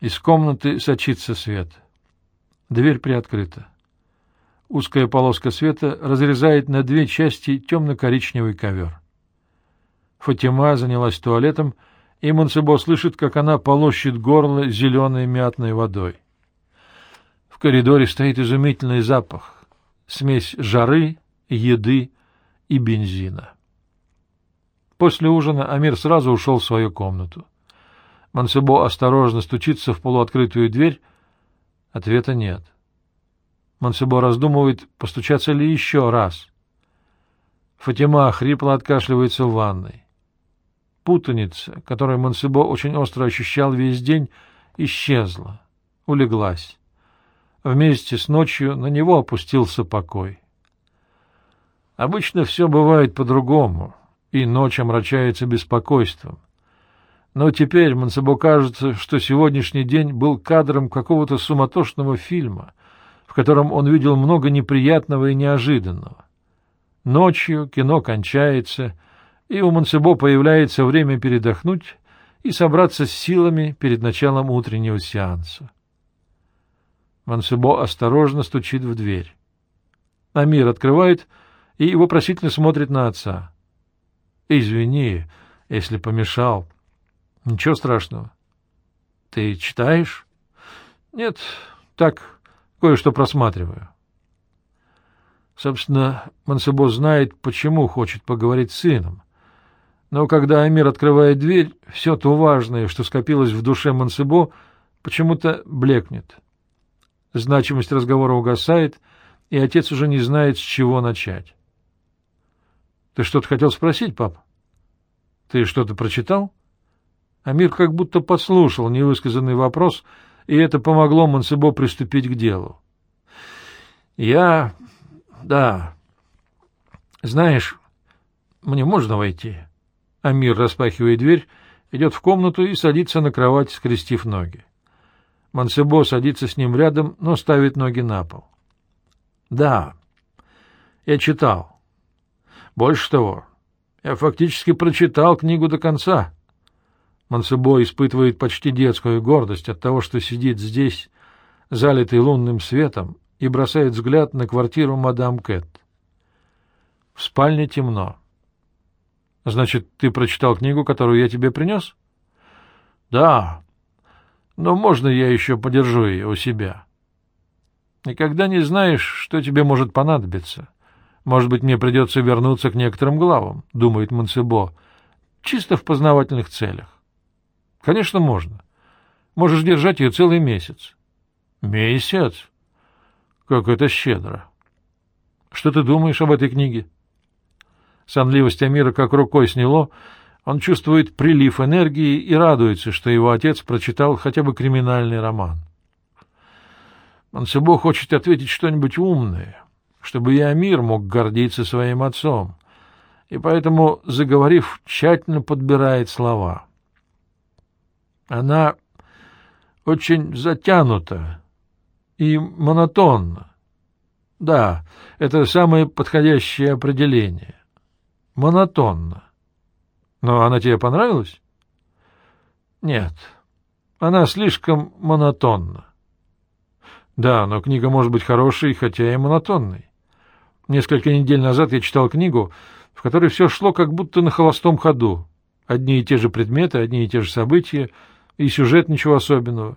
Из комнаты сочится свет. Дверь приоткрыта. Узкая полоска света разрезает на две части темно-коричневый ковер. Фатима занялась туалетом, и Монсебо слышит, как она полощет горло зеленой мятной водой. В коридоре стоит изумительный запах, смесь жары, еды и бензина. После ужина Амир сразу ушел в свою комнату. Мансебо осторожно стучится в полуоткрытую дверь. Ответа нет. Мансебо раздумывает, постучаться ли еще раз. Фатима хрипло откашливается в ванной. Путаница, которую Мансебо очень остро ощущал весь день, исчезла, улеглась. Вместе с ночью на него опустился покой. Обычно все бывает по-другому и ночь омрачается беспокойством. Но теперь Мансабо кажется, что сегодняшний день был кадром какого-то суматошного фильма, в котором он видел много неприятного и неожиданного. Ночью кино кончается, и у Мансабо появляется время передохнуть и собраться с силами перед началом утреннего сеанса. Мансабо осторожно стучит в дверь. Амир открывает и вопросительно смотрит на отца. Извини, если помешал. Ничего страшного. Ты читаешь? Нет, так, кое-что просматриваю. Собственно, Мансебо знает, почему хочет поговорить с сыном. Но когда Амир открывает дверь, все то важное, что скопилось в душе Мансебо, почему-то блекнет. Значимость разговора угасает, и отец уже не знает, с чего начать. Ты что-то хотел спросить, пап? Ты что-то прочитал? Амир как будто подслушал невысказанный вопрос, и это помогло Мансебо приступить к делу. Я... да... Знаешь, мне можно войти? Амир распахивает дверь, идет в комнату и садится на кровать, скрестив ноги. Мансебо садится с ним рядом, но ставит ноги на пол. — Да, я читал. Больше того, я фактически прочитал книгу до конца. Мансебо испытывает почти детскую гордость от того, что сидит здесь, залитый лунным светом, и бросает взгляд на квартиру мадам Кэт. В спальне темно. — Значит, ты прочитал книгу, которую я тебе принес? — Да. Но можно я еще подержу ее у себя? Никогда не знаешь, что тебе может понадобиться. — может быть, мне придется вернуться к некоторым главам, — думает Монсебо, — чисто в познавательных целях. Конечно, можно. Можешь держать ее целый месяц. Месяц? Как это щедро. Что ты думаешь об этой книге? Сонливость Амира как рукой сняло, он чувствует прилив энергии и радуется, что его отец прочитал хотя бы криминальный роман. Мансебо хочет ответить что-нибудь умное, чтобы и Амир мог гордиться своим отцом, и поэтому, заговорив, тщательно подбирает слова. Она очень затянута и монотонна. Да, это самое подходящее определение. Монотонно. Но она тебе понравилась? Нет, она слишком монотонна. Да, но книга может быть хорошей, хотя и монотонной. Несколько недель назад я читал книгу, в которой все шло как будто на холостом ходу. Одни и те же предметы, одни и те же события, и сюжет ничего особенного.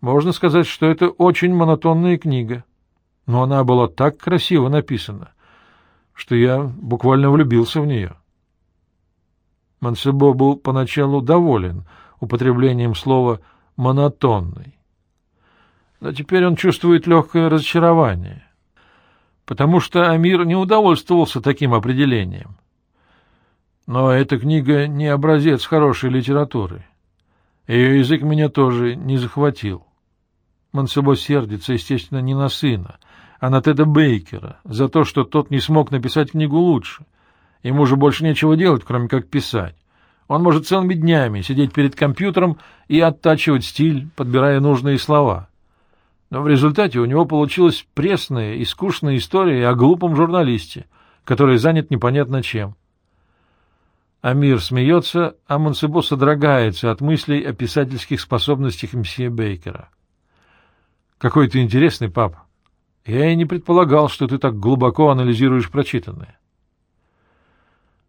Можно сказать, что это очень монотонная книга. Но она была так красиво написана, что я буквально влюбился в нее. Мансебо был поначалу доволен употреблением слова «монотонный». Но теперь он чувствует легкое разочарование потому что Амир не удовольствовался таким определением. Но эта книга не образец хорошей литературы. Ее язык меня тоже не захватил. Мансебо сердится, естественно, не на сына, а на Теда Бейкера за то, что тот не смог написать книгу лучше. Ему же больше нечего делать, кроме как писать. Он может целыми днями сидеть перед компьютером и оттачивать стиль, подбирая нужные слова. Но в результате у него получилась пресная и скучная история о глупом журналисте, который занят непонятно чем. Амир смеется, а Монсебо содрогается от мыслей о писательских способностях мсье Бейкера. «Какой ты интересный, пап. Я и не предполагал, что ты так глубоко анализируешь прочитанное».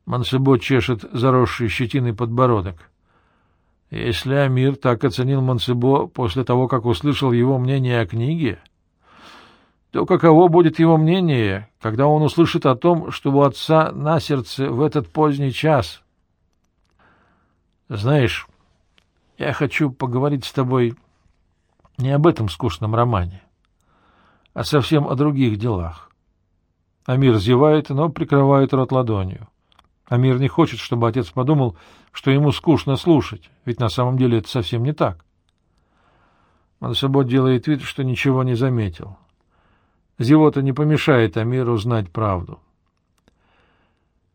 Монсебо чешет заросший щетиной подбородок. Если Амир так оценил Монсебо после того, как услышал его мнение о книге, то каково будет его мнение, когда он услышит о том, что у отца на сердце в этот поздний час? Знаешь, я хочу поговорить с тобой не об этом скучном романе, а совсем о других делах. Амир зевает, но прикрывает рот ладонью. Амир не хочет, чтобы отец подумал, что ему скучно слушать, ведь на самом деле это совсем не так. Мансабот делает вид, что ничего не заметил. — Зевота не помешает Амиру знать правду.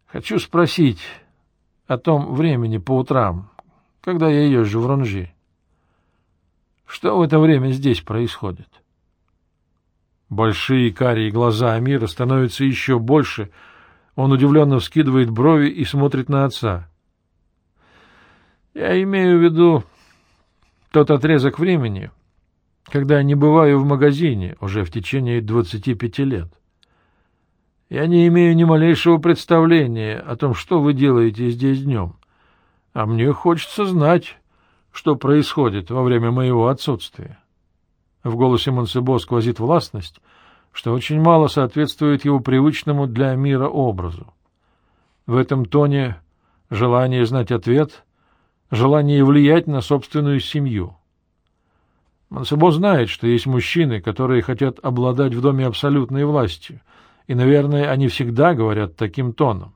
Хочу спросить о том времени по утрам, когда я езжу в Ронжи. Что в это время здесь происходит? Большие карие глаза Амира становятся еще больше. Он удивленно вскидывает брови и смотрит на отца. Я имею в виду тот отрезок времени, когда не бываю в магазине уже в течение двадцати пяти лет. Я не имею ни малейшего представления о том, что вы делаете здесь днем, а мне хочется знать, что происходит во время моего отсутствия. В голосе Монсебо сквозит властность, что очень мало соответствует его привычному для мира образу. В этом тоне желание знать ответ, желание влиять на собственную семью — Мансебо знает, что есть мужчины, которые хотят обладать в доме абсолютной властью, и, наверное, они всегда говорят таким тоном.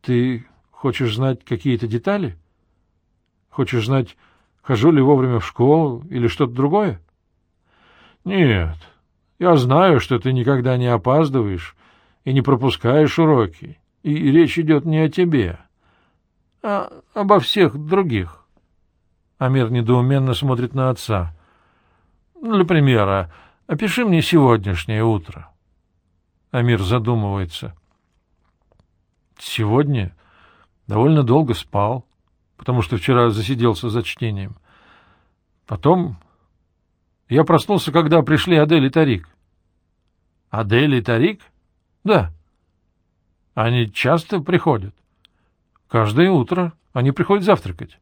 Ты хочешь знать какие-то детали? Хочешь знать, хожу ли вовремя в школу или что-то другое? Нет, я знаю, что ты никогда не опаздываешь и не пропускаешь уроки, и речь идет не о тебе, а обо всех других. Амир недоуменно смотрит на отца. Для примера, опиши мне сегодняшнее утро. Амир задумывается. Сегодня довольно долго спал, потому что вчера засиделся за чтением. Потом я проснулся, когда пришли Адель и Тарик. Адель и Тарик? Да. Они часто приходят. Каждое утро они приходят завтракать.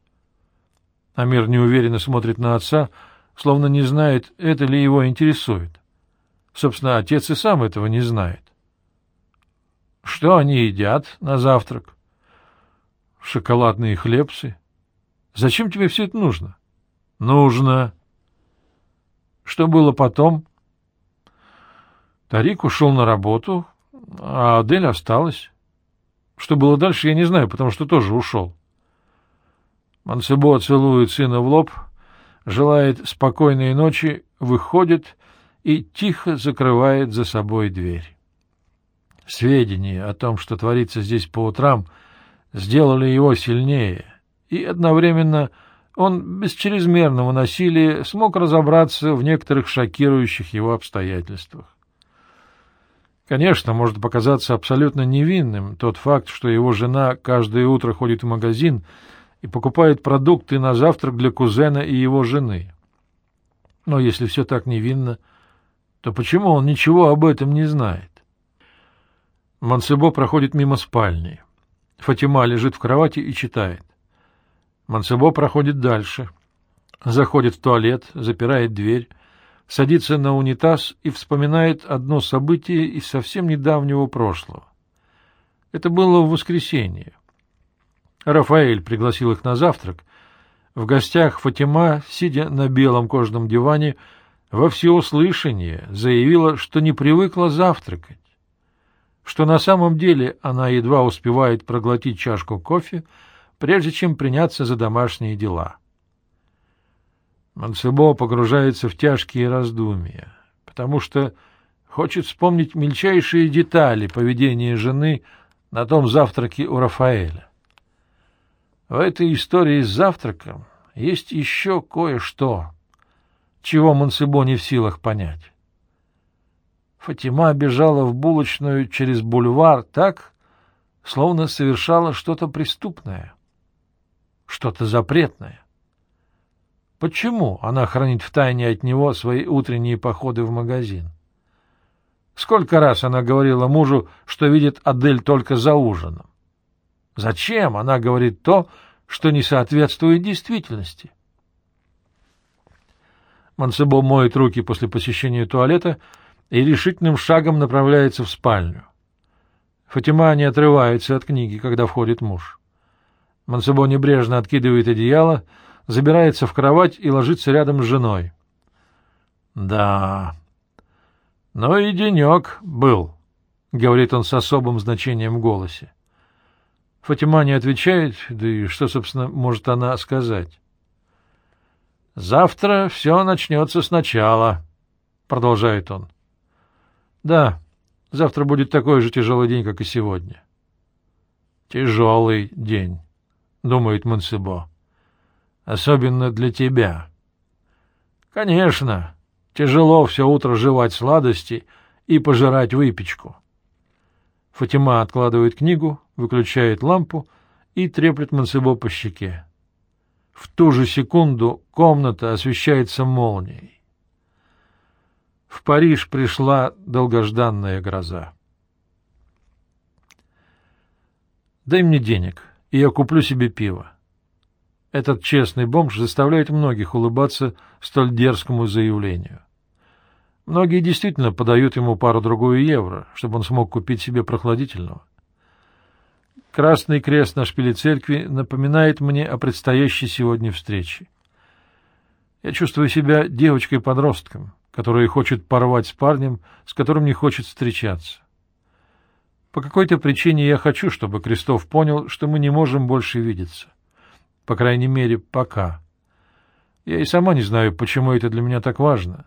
Амир неуверенно смотрит на отца, словно не знает, это ли его интересует. Собственно, отец и сам этого не знает. Что они едят на завтрак? Шоколадные хлебцы. Зачем тебе все это нужно? Нужно. Что было потом? Тарик ушел на работу, а Адель осталась. Что было дальше, я не знаю, потому что тоже ушел. Мансебо целует сына в лоб, желает спокойной ночи, выходит и тихо закрывает за собой дверь. Сведения о том, что творится здесь по утрам, сделали его сильнее, и одновременно он без чрезмерного насилия смог разобраться в некоторых шокирующих его обстоятельствах. Конечно, может показаться абсолютно невинным тот факт, что его жена каждое утро ходит в магазин — и покупает продукты на завтрак для кузена и его жены. Но если все так невинно, то почему он ничего об этом не знает? Мансебо проходит мимо спальни. Фатима лежит в кровати и читает. Мансебо проходит дальше. Заходит в туалет, запирает дверь, садится на унитаз и вспоминает одно событие из совсем недавнего прошлого. Это было в воскресенье. Рафаэль пригласил их на завтрак. В гостях Фатима, сидя на белом кожаном диване, во всеуслышание заявила, что не привыкла завтракать, что на самом деле она едва успевает проглотить чашку кофе, прежде чем приняться за домашние дела. Мансебо погружается в тяжкие раздумья, потому что хочет вспомнить мельчайшие детали поведения жены на том завтраке у Рафаэля. В этой истории с завтраком есть еще кое-что, чего Монсебо не в силах понять. Фатима бежала в булочную через бульвар так, словно совершала что-то преступное, что-то запретное. Почему она хранит в тайне от него свои утренние походы в магазин? Сколько раз она говорила мужу, что видит Адель только за ужином? Зачем она говорит то, что не соответствует действительности? Мансебо моет руки после посещения туалета и решительным шагом направляется в спальню. Фатима не отрывается от книги, когда входит муж. Мансебо небрежно откидывает одеяло, забирается в кровать и ложится рядом с женой. — Да, но и денек был, — говорит он с особым значением в голосе. Фатима не отвечает, да и что, собственно, может она сказать? — Завтра все начнется сначала, — продолжает он. — Да, завтра будет такой же тяжелый день, как и сегодня. — Тяжелый день, — думает Монсебо. — Особенно для тебя. — Конечно, тяжело все утро жевать сладости и пожирать выпечку. Фатима откладывает книгу, выключает лампу и треплет Мансебо по щеке. В ту же секунду комната освещается молнией. В Париж пришла долгожданная гроза. «Дай мне денег, и я куплю себе пиво». Этот честный бомж заставляет многих улыбаться столь дерзкому заявлению. Многие действительно подают ему пару-другую евро, чтобы он смог купить себе прохладительного. Красный крест на шпиле церкви напоминает мне о предстоящей сегодня встрече. Я чувствую себя девочкой-подростком, которая хочет порвать с парнем, с которым не хочет встречаться. По какой-то причине я хочу, чтобы Крестов понял, что мы не можем больше видеться. По крайней мере, пока. Я и сама не знаю, почему это для меня так важно.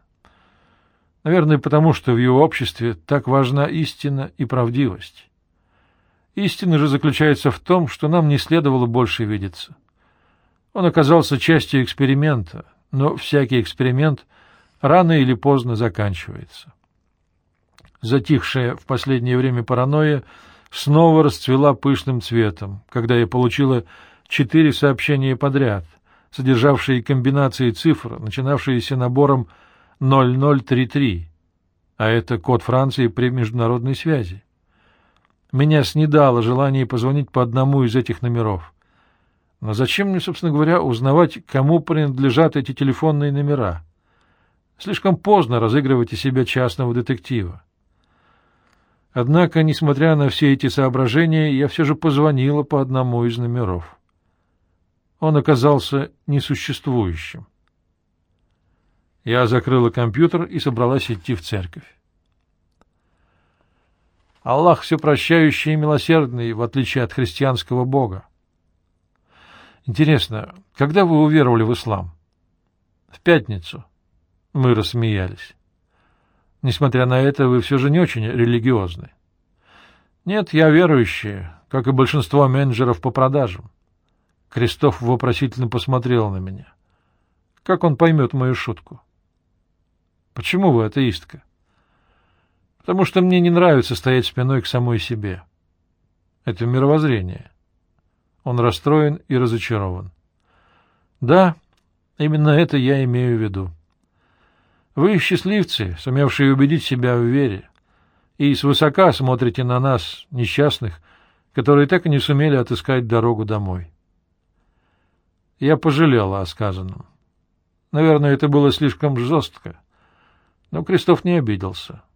Наверное, потому что в его обществе так важна истина и правдивость. Истина же заключается в том, что нам не следовало больше видеться. Он оказался частью эксперимента, но всякий эксперимент рано или поздно заканчивается. Затихшая в последнее время паранойя снова расцвела пышным цветом, когда я получила четыре сообщения подряд, содержавшие комбинации цифр, начинавшиеся набором 0033, а это код Франции при международной связи. Меня снедало желание позвонить по одному из этих номеров. Но зачем мне, собственно говоря, узнавать, кому принадлежат эти телефонные номера? Слишком поздно разыгрывать из себя частного детектива. Однако, несмотря на все эти соображения, я все же позвонила по одному из номеров. Он оказался несуществующим. Я закрыла компьютер и собралась идти в церковь. Аллах все прощающий и милосердный, в отличие от христианского Бога. Интересно, когда вы уверовали в ислам? В пятницу. Мы рассмеялись. Несмотря на это, вы все же не очень религиозны. Нет, я верующий, как и большинство менеджеров по продажам. Крестов вопросительно посмотрел на меня. Как он поймет мою шутку? — Почему вы атеистка? Потому что мне не нравится стоять спиной к самой себе. Это мировоззрение. Он расстроен и разочарован. Да, именно это я имею в виду. Вы счастливцы, сумевшие убедить себя в вере, и свысока смотрите на нас, несчастных, которые так и не сумели отыскать дорогу домой. Я пожалела о сказанном. Наверное, это было слишком жестко. Но Крестов не обиделся. —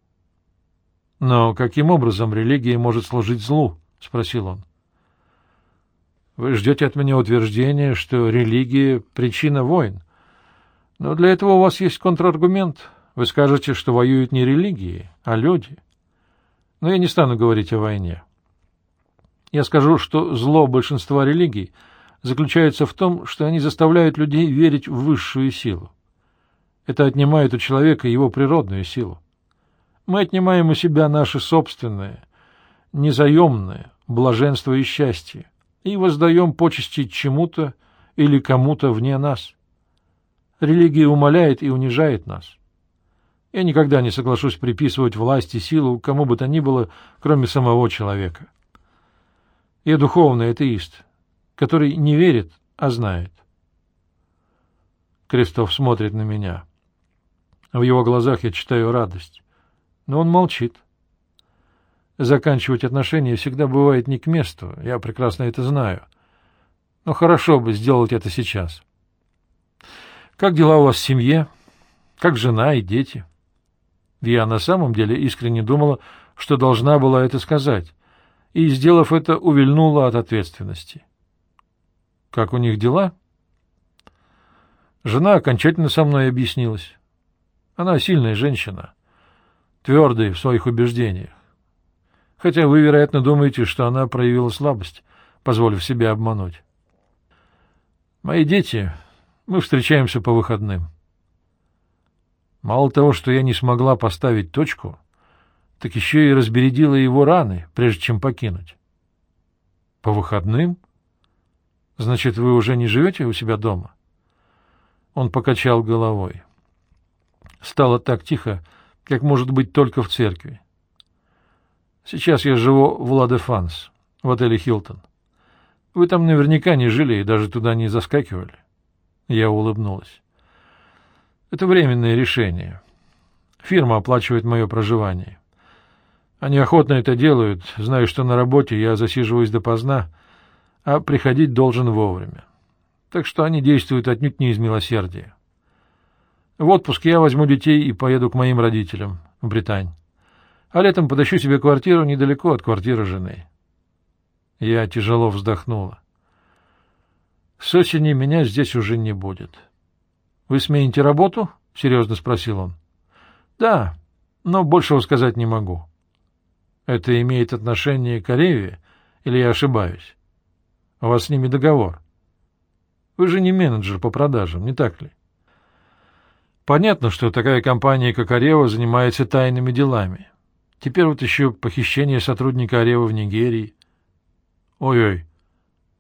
Но каким образом религия может служить злу? — спросил он. — Вы ждете от меня утверждения, что религия — причина войн. Но для этого у вас есть контраргумент. Вы скажете, что воюют не религии, а люди. Но я не стану говорить о войне. Я скажу, что зло большинства религий заключается в том, что они заставляют людей верить в высшую силу. Это отнимает у человека его природную силу. Мы отнимаем у себя наше собственное, незаемное блаженство и счастье и воздаем почести чему-то или кому-то вне нас. Религия умаляет и унижает нас. Я никогда не соглашусь приписывать власть и силу кому бы то ни было, кроме самого человека. Я духовный атеист, который не верит, а знает. Крестов смотрит на меня. В его глазах я читаю радость. Но он молчит. Заканчивать отношения всегда бывает не к месту, я прекрасно это знаю. Но хорошо бы сделать это сейчас. Как дела у вас в семье? Как жена и дети? Я на самом деле искренне думала, что должна была это сказать, и, сделав это, увильнула от ответственности. Как у них дела? Жена окончательно со мной объяснилась. Она сильная женщина, твердая в своих убеждениях. Хотя вы, вероятно, думаете, что она проявила слабость, позволив себя обмануть. Мои дети, мы встречаемся по выходным. Мало того, что я не смогла поставить точку, так еще и разбередила его раны, прежде чем покинуть. По выходным? Значит, вы уже не живете у себя дома? Он покачал головой. Стало так тихо, как может быть только в церкви. Сейчас я живу в Ладефанс, в отеле «Хилтон». Вы там наверняка не жили и даже туда не заскакивали. Я улыбнулась. Это временное решение. Фирма оплачивает мое проживание. Они охотно это делают, зная, что на работе я засиживаюсь допоздна, а приходить должен вовремя. Так что они действуют отнюдь не из милосердия. В отпуск я возьму детей и поеду к моим родителям в Британь. А летом подыщу себе квартиру недалеко от квартиры жены. Я тяжело вздохнула. С осени меня здесь уже не будет. — Вы смените работу? — серьезно спросил он. — Да, но большего сказать не могу. — Это имеет отношение к Ареве или я ошибаюсь? У вас с ними договор. Вы же не менеджер по продажам, не так ли? Понятно, что такая компания, как Арева, занимается тайными делами. Теперь вот еще похищение сотрудника Арева в Нигерии. Ой-ой,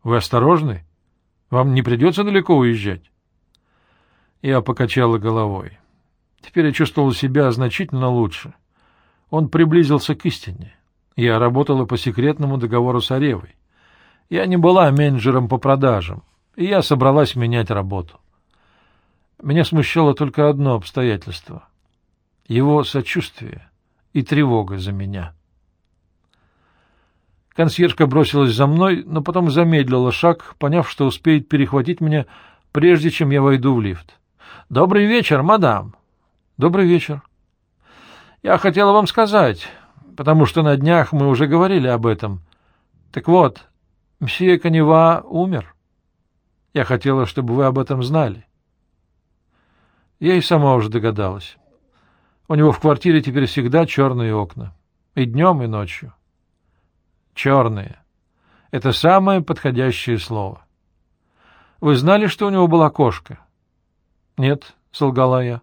вы осторожны? Вам не придется далеко уезжать? Я покачала головой. Теперь я чувствовала себя значительно лучше. Он приблизился к истине. Я работала по секретному договору с Аревой. Я не была менеджером по продажам, и я собралась менять работу. Меня смущало только одно обстоятельство — его сочувствие и тревога за меня. Консьержка бросилась за мной, но потом замедлила шаг, поняв, что успеет перехватить меня, прежде чем я войду в лифт. — Добрый вечер, мадам. — Добрый вечер. — Я хотела вам сказать, потому что на днях мы уже говорили об этом. Так вот, мсье Канева умер. Я хотела, чтобы вы об этом знали. Я и сама уже догадалась. У него в квартире теперь всегда черные окна. И днем, и ночью. Черные. Это самое подходящее слово. Вы знали, что у него была кошка? Нет, солгала я.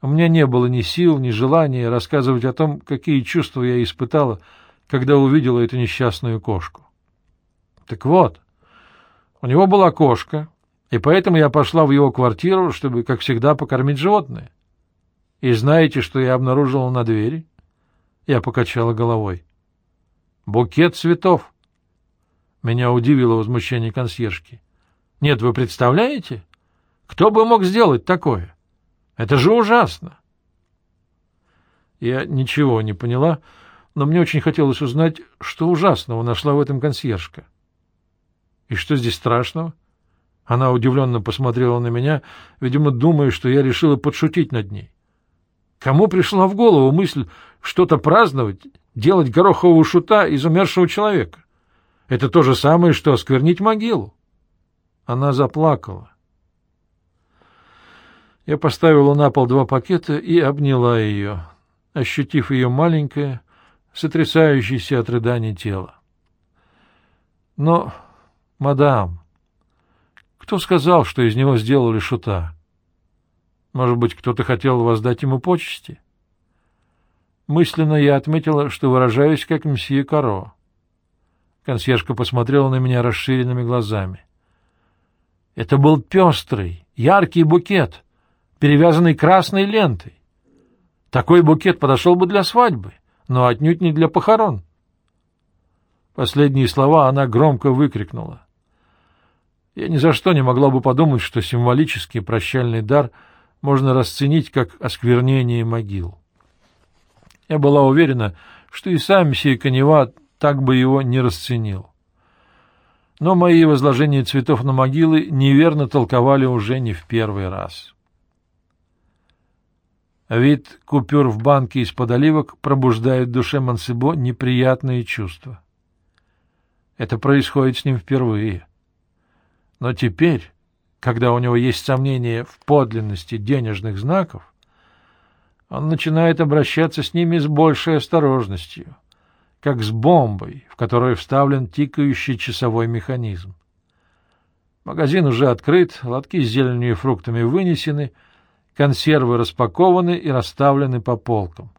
У меня не было ни сил, ни желания рассказывать о том, какие чувства я испытала, когда увидела эту несчастную кошку. Так вот, у него была кошка, и поэтому я пошла в его квартиру, чтобы, как всегда, покормить животное. И знаете, что я обнаружила на двери? Я покачала головой. Букет цветов. Меня удивило возмущение консьержки. Нет, вы представляете? Кто бы мог сделать такое? Это же ужасно. Я ничего не поняла, но мне очень хотелось узнать, что ужасного нашла в этом консьержка. И что здесь страшного? — она удивленно посмотрела на меня, видимо, думая, что я решила подшутить над ней. Кому пришла в голову мысль что-то праздновать, делать горохового шута из умершего человека? Это то же самое, что осквернить могилу. Она заплакала. Я поставила на пол два пакета и обняла ее, ощутив ее маленькое, сотрясающееся от рыданий тело. Но, мадам, кто сказал, что из него сделали шута? Может быть, кто-то хотел воздать ему почести? Мысленно я отметила, что выражаюсь как мсье Каро. Консьержка посмотрела на меня расширенными глазами. Это был пестрый, яркий букет, перевязанный красной лентой. Такой букет подошел бы для свадьбы, но отнюдь не для похорон. Последние слова она громко выкрикнула. Я ни за что не могла бы подумать, что символический прощальный дар можно расценить как осквернение могил. Я была уверена, что и сам сей Канева так бы его не расценил. Но мои возложения цветов на могилы неверно толковали уже не в первый раз. Вид купюр в банке из-под оливок пробуждает в душе Мансебо неприятные чувства. Это происходит с ним впервые. Но теперь, когда у него есть сомнения в подлинности денежных знаков, он начинает обращаться с ними с большей осторожностью — как с бомбой, в которую вставлен тикающий часовой механизм. Магазин уже открыт, лотки с зеленью и фруктами вынесены, консервы распакованы и расставлены по полкам.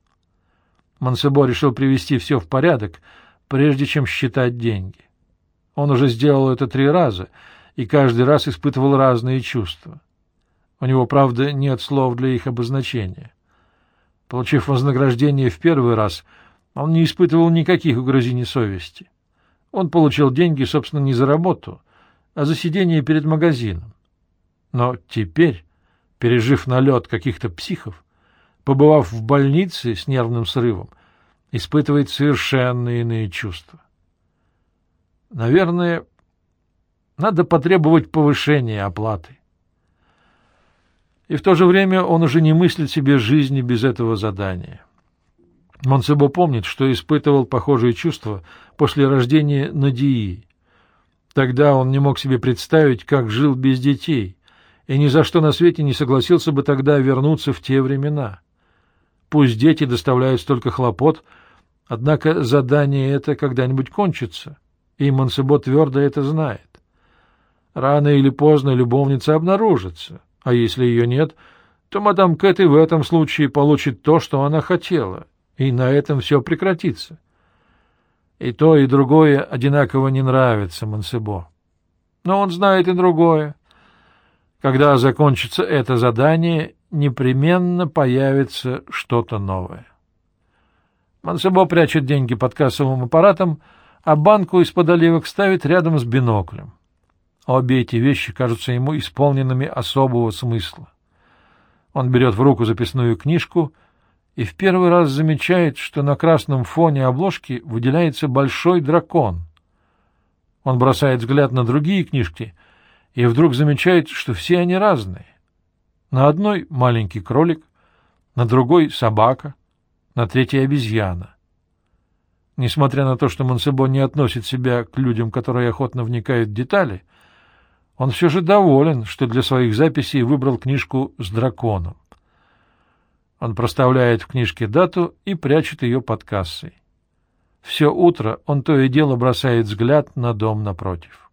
Мансебо решил привести все в порядок, прежде чем считать деньги. Он уже сделал это три раза и каждый раз испытывал разные чувства. У него, правда, нет слов для их обозначения. Получив вознаграждение в первый раз — он не испытывал никаких угрызений совести. Он получил деньги, собственно, не за работу, а за сидение перед магазином. Но теперь, пережив налет каких-то психов, побывав в больнице с нервным срывом, испытывает совершенно иные чувства. Наверное, надо потребовать повышения оплаты. И в то же время он уже не мыслит себе жизни без этого задания. Монсебо помнит, что испытывал похожие чувства после рождения Надии. Тогда он не мог себе представить, как жил без детей, и ни за что на свете не согласился бы тогда вернуться в те времена. Пусть дети доставляют столько хлопот, однако задание это когда-нибудь кончится, и Монсебо твердо это знает. Рано или поздно любовница обнаружится, а если ее нет, то мадам Кэт и в этом случае получит то, что она хотела — и на этом все прекратится. И то, и другое одинаково не нравится Мансебо. Но он знает и другое. Когда закончится это задание, непременно появится что-то новое. Мансебо прячет деньги под кассовым аппаратом, а банку из-под оливок ставит рядом с биноклем. Обе эти вещи кажутся ему исполненными особого смысла. Он берет в руку записную книжку — и в первый раз замечает, что на красном фоне обложки выделяется большой дракон. Он бросает взгляд на другие книжки и вдруг замечает, что все они разные. На одной маленький кролик, на другой собака, на третьей обезьяна. Несмотря на то, что Монсебо не относит себя к людям, которые охотно вникают в детали, он все же доволен, что для своих записей выбрал книжку с драконом. Он проставляет в книжке дату и прячет ее под кассой. Все утро он то и дело бросает взгляд на дом напротив.